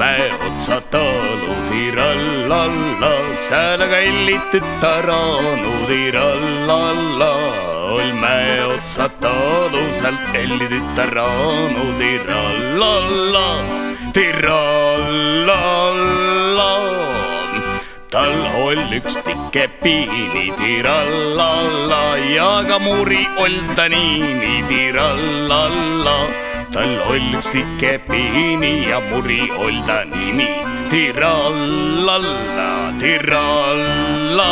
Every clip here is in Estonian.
mäe otsa talu tirallalla, säälega elli tütaranu tirallalla. ol mäe otsa talu, sealt elli tütaranu tirallalla, tirallalla tal oli üks tike piini tirallalla ja ka muri olda niini tirallalla. Tal oli üks tike piini ja muri olda nimi tirallalla, tirallalla.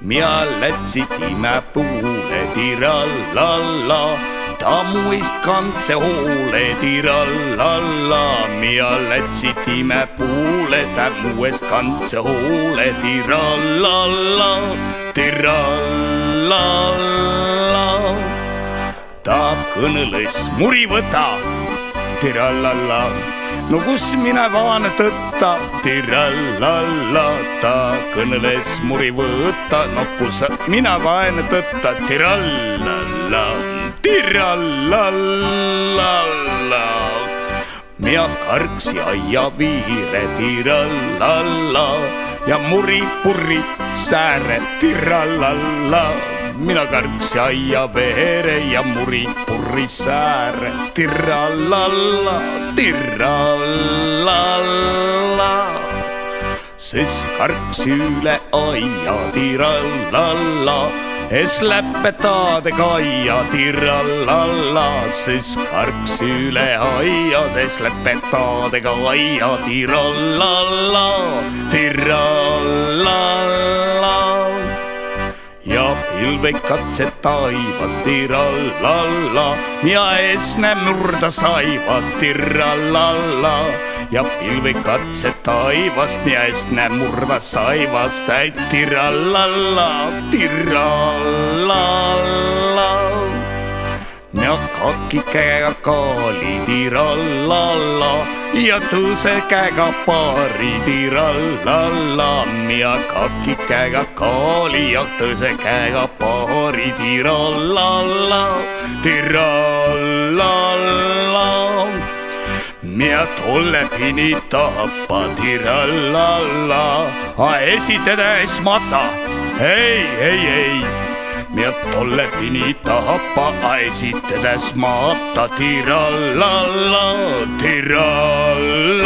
mina lätsin imepuule tirallalla ta muist kantse hoole tirallalla, mina lätsin imepuule, ta muust kantse hoole tirallalla, tirallalla. Ta kõneles, muri võta, tirallalla no kus mina vaan tõtta, tirallalla, ta kõneles muri võtta, no kus mina vaan tõtta, tirallalla tirallallalla. mina karksi aia viire. Tirallalla ja muri-purri sääre. Tirallalla. Mina karksi aia veere ja muri-purri sääre tirallalla, tirallalla siis karksi üle aia tirallalla es läpetade kaia tirallalla, siis karksi üle aia, es läpetade kaia tirallalla, tirallalla. Ja pilvekatse taivas tirallalla, ja esne murda saivas tirallalla ja pilvikatse taivast mies näeb murda saivast, täit tirallalla, tirallalla. Ja kaki käega kaali tirallalla ja tõuse käega paari tirallalla ja kaki käega kaali ja tõuse käega paari tirallalla, tirallalla minä tolle pini tappa tirallalla, a esitedes mata, ei, ei, ei. Minä tolle pini tappa, a esitedes mata tirallalla, tirallalla.